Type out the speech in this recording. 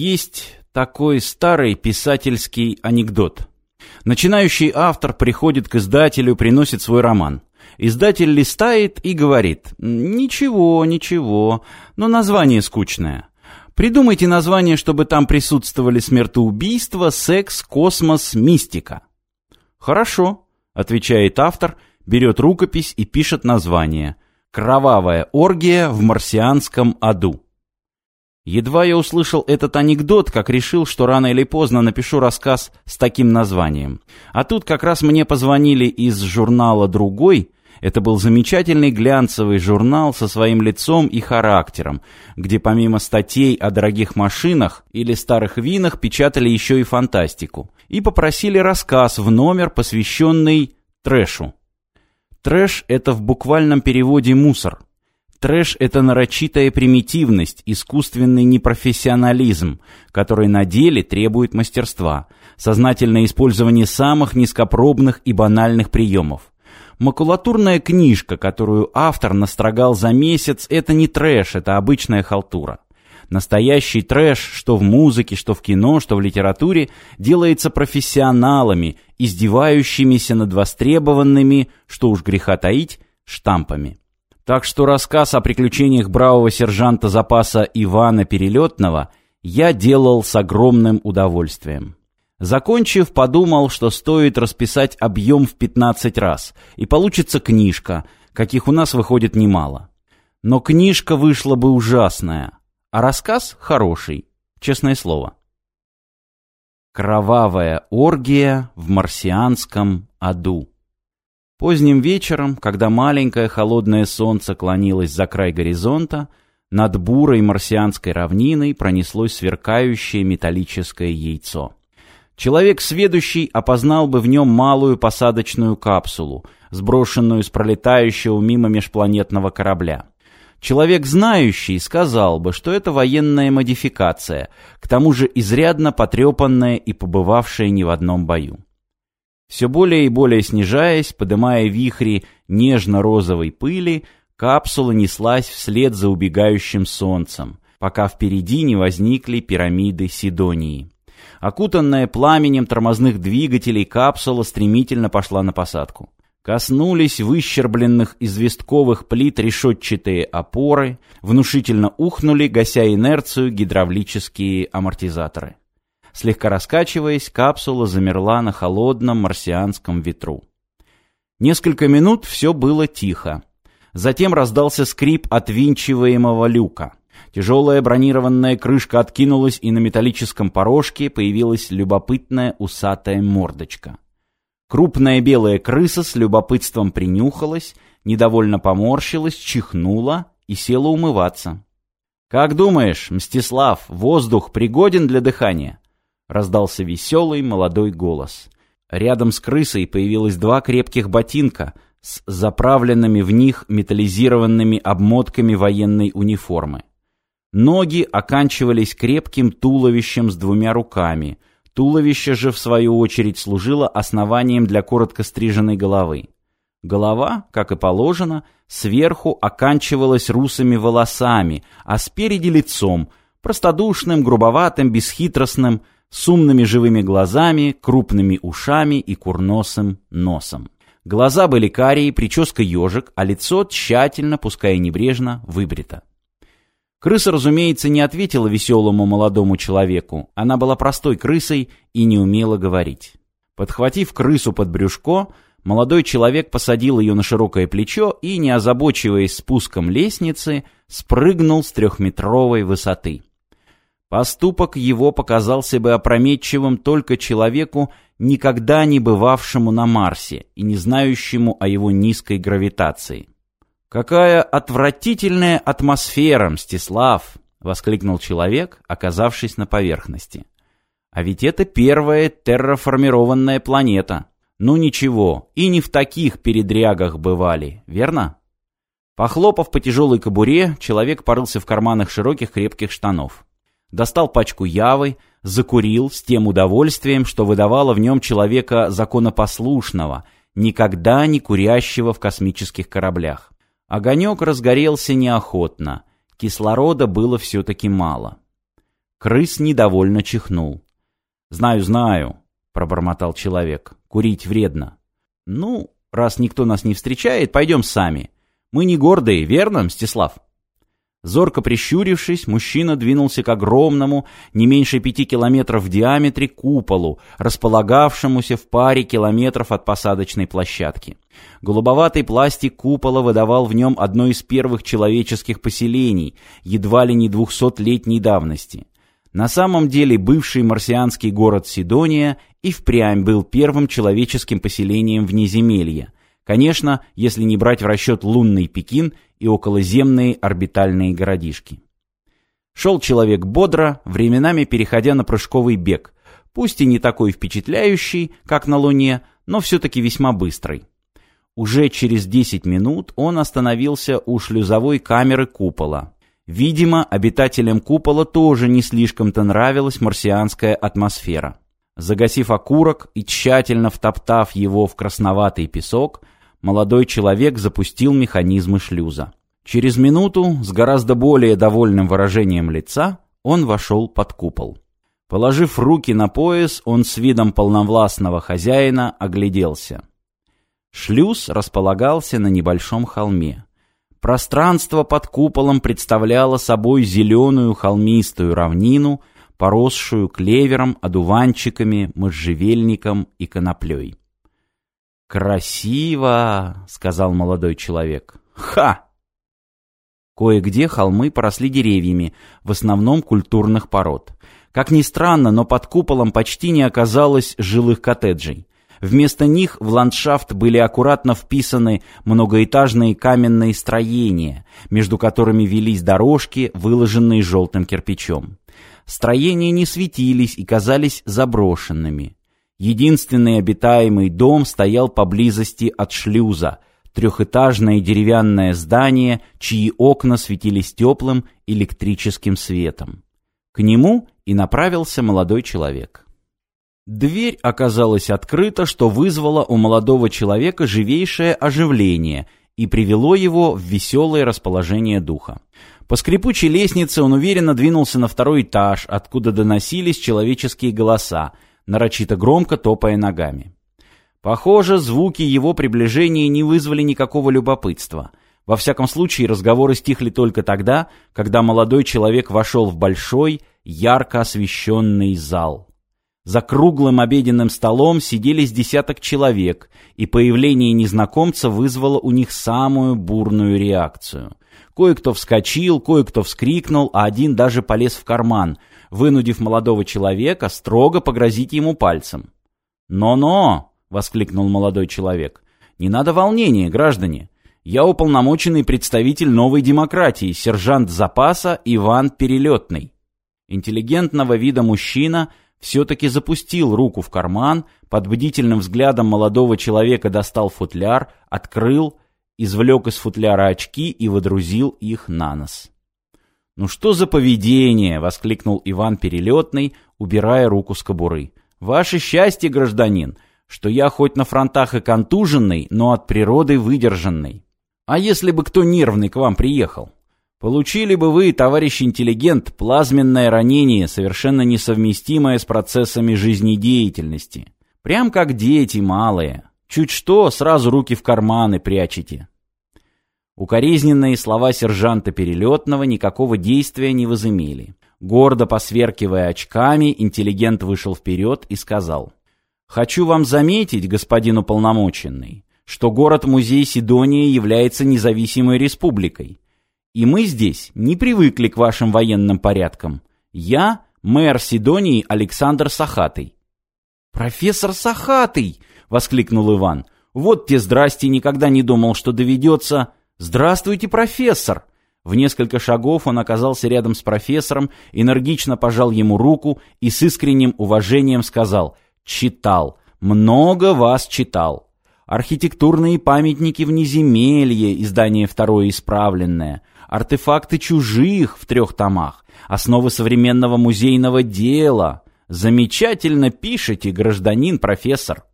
Есть такой старый писательский анекдот. Начинающий автор приходит к издателю, приносит свой роман. Издатель листает и говорит «Ничего, ничего, но название скучное». Придумайте название, чтобы там присутствовали смертоубийство, секс, космос, мистика. Хорошо, отвечает автор, берет рукопись и пишет название. Кровавая оргия в марсианском аду. Едва я услышал этот анекдот, как решил, что рано или поздно напишу рассказ с таким названием. А тут как раз мне позвонили из журнала «Другой», это был замечательный глянцевый журнал со своим лицом и характером, где помимо статей о дорогих машинах или старых винах печатали еще и фантастику. И попросили рассказ в номер, посвященный трэшу. Трэш — это в буквальном переводе «мусор». Трэш — это нарочитая примитивность, искусственный непрофессионализм, который на деле требует мастерства, сознательное использование самых низкопробных и банальных приемов. Макулатурная книжка, которую автор настрогал за месяц, это не трэш, это обычная халтура. Настоящий трэш, что в музыке, что в кино, что в литературе, делается профессионалами, издевающимися над востребованными, что уж греха таить, штампами. Так что рассказ о приключениях бравого сержанта запаса Ивана Перелетного я делал с огромным удовольствием. Закончив, подумал, что стоит расписать объем в 15 раз, и получится книжка, каких у нас выходит немало. Но книжка вышла бы ужасная, а рассказ хороший, честное слово. Кровавая оргия в марсианском аду. Поздним вечером, когда маленькое холодное солнце клонилось за край горизонта, над бурой марсианской равниной пронеслось сверкающее металлическое яйцо. Человек сведущий опознал бы в нем малую посадочную капсулу, сброшенную с пролетающего мимо межпланетного корабля. Человек знающий сказал бы, что это военная модификация, к тому же изрядно потрепанная и побывавшая не в одном бою. Все более и более снижаясь, подымая вихри нежно-розовой пыли, капсула неслась вслед за убегающим солнцем, пока впереди не возникли пирамиды Сидонии. Окутанная пламенем тормозных двигателей, капсула стремительно пошла на посадку. Коснулись выщербленных известковых плит решетчатые опоры, внушительно ухнули, гася инерцию, гидравлические амортизаторы. Слегка раскачиваясь, капсула замерла на холодном марсианском ветру. Несколько минут все было тихо. Затем раздался скрип отвинчиваемого люка. Тяжелая бронированная крышка откинулась, и на металлическом порожке появилась любопытная усатая мордочка. Крупная белая крыса с любопытством принюхалась, недовольно поморщилась, чихнула и села умываться. «Как думаешь, Мстислав, воздух пригоден для дыхания?» Раздался веселый молодой голос. Рядом с крысой появилось два крепких ботинка с заправленными в них металлизированными обмотками военной униформы. Ноги оканчивались крепким туловищем с двумя руками. Туловище же, в свою очередь, служило основанием для коротко стриженной головы. Голова, как и положено, сверху оканчивалась русыми волосами, а спереди лицом, простодушным, грубоватым, бесхитростным, с умными живыми глазами, крупными ушами и курносым носом. Глаза были карие, прическа ежик, а лицо тщательно, пускай и небрежно, выбрито. Крыса, разумеется, не ответила веселому молодому человеку. Она была простой крысой и не умела говорить. Подхватив крысу под брюшко, молодой человек посадил ее на широкое плечо и, не озабочиваясь спуском лестницы, спрыгнул с трехметровой высоты. Поступок его показался бы опрометчивым только человеку, никогда не бывавшему на Марсе и не знающему о его низкой гравитации. «Какая отвратительная атмосфера, Мстислав!» — воскликнул человек, оказавшись на поверхности. «А ведь это первая терраформированная планета. Ну ничего, и не в таких передрягах бывали, верно?» Похлопав по тяжелой кобуре, человек порылся в карманах широких крепких штанов. Достал пачку явы, закурил с тем удовольствием, что выдавало в нем человека законопослушного, никогда не курящего в космических кораблях. Огонек разгорелся неохотно, кислорода было все-таки мало. Крыс недовольно чихнул. «Знаю, знаю», — пробормотал человек. «Курить вредно». «Ну, раз никто нас не встречает, пойдем сами. Мы не гордые, верно, Мстислав?» Зорко прищурившись, мужчина двинулся к огромному, не меньше пяти километров в диаметре, куполу, располагавшемуся в паре километров от посадочной площадки. Голубоватый пластик купола выдавал в нем одно из первых человеческих поселений, едва ли не двухсотлетней давности. На самом деле бывший марсианский город Сидония и впрямь был первым человеческим поселением внеземелья. Конечно, если не брать в расчет лунный Пекин и околоземные орбитальные городишки. Шел человек бодро, временами переходя на прыжковый бег, пусть и не такой впечатляющий, как на Луне, но все-таки весьма быстрый. Уже через 10 минут он остановился у шлюзовой камеры купола. Видимо, обитателям купола тоже не слишком-то нравилась марсианская атмосфера. Загасив окурок и тщательно втоптав его в красноватый песок, молодой человек запустил механизмы шлюза. Через минуту, с гораздо более довольным выражением лица, он вошел под купол. Положив руки на пояс, он с видом полновластного хозяина огляделся. Шлюз располагался на небольшом холме. Пространство под куполом представляло собой зеленую холмистую равнину, поросшую клевером, одуванчиками, можжевельником и коноплей. «Красиво!» — сказал молодой человек. «Ха!» Кое-где холмы поросли деревьями, в основном культурных пород. Как ни странно, но под куполом почти не оказалось жилых коттеджей. Вместо них в ландшафт были аккуратно вписаны многоэтажные каменные строения, между которыми велись дорожки, выложенные желтым кирпичом. Строения не светились и казались заброшенными. Единственный обитаемый дом стоял поблизости от шлюза, трехэтажное деревянное здание, чьи окна светились теплым электрическим светом. К нему и направился молодой человек. Дверь оказалась открыта, что вызвало у молодого человека живейшее оживление и привело его в веселое расположение духа. По скрипучей лестнице он уверенно двинулся на второй этаж, откуда доносились человеческие голоса, нарочито громко топая ногами. Похоже, звуки его приближения не вызвали никакого любопытства. Во всяком случае, разговоры стихли только тогда, когда молодой человек вошел в большой, ярко освещенный зал. За круглым обеденным столом сидели с десяток человек, и появление незнакомца вызвало у них самую бурную реакцию. Кое-кто вскочил, кое-кто вскрикнул, а один даже полез в карман, вынудив молодого человека строго погрозить ему пальцем. «Но-но!» — воскликнул молодой человек. «Не надо волнения, граждане. Я уполномоченный представитель новой демократии, сержант запаса Иван Перелетный». Интеллигентного вида мужчина все-таки запустил руку в карман, под бдительным взглядом молодого человека достал футляр, открыл, извлек из футляра очки и водрузил их на нос. «Ну что за поведение?» — воскликнул Иван Перелетный, убирая руку с кобуры. «Ваше счастье, гражданин, что я хоть на фронтах и контуженный, но от природы выдержанный. А если бы кто нервный к вам приехал? Получили бы вы, товарищ интеллигент, плазменное ранение, совершенно несовместимое с процессами жизнедеятельности. Прям как дети малые. Чуть что, сразу руки в карманы прячете. Укоризненные слова сержанта Перелетного никакого действия не возымели. Гордо посверкивая очками, интеллигент вышел вперед и сказал. «Хочу вам заметить, господин уполномоченный, что город-музей Сидония является независимой республикой. И мы здесь не привыкли к вашим военным порядкам. Я мэр Сидонии Александр Сахатый». «Профессор Сахатый!» — воскликнул Иван. «Вот те здрасте, никогда не думал, что доведется...» «Здравствуйте, профессор!» В несколько шагов он оказался рядом с профессором, энергично пожал ему руку и с искренним уважением сказал «Читал, много вас читал». Архитектурные памятники в Неземелье, издание второе исправленное, артефакты чужих в трех томах, основы современного музейного дела. Замечательно пишете, гражданин профессор.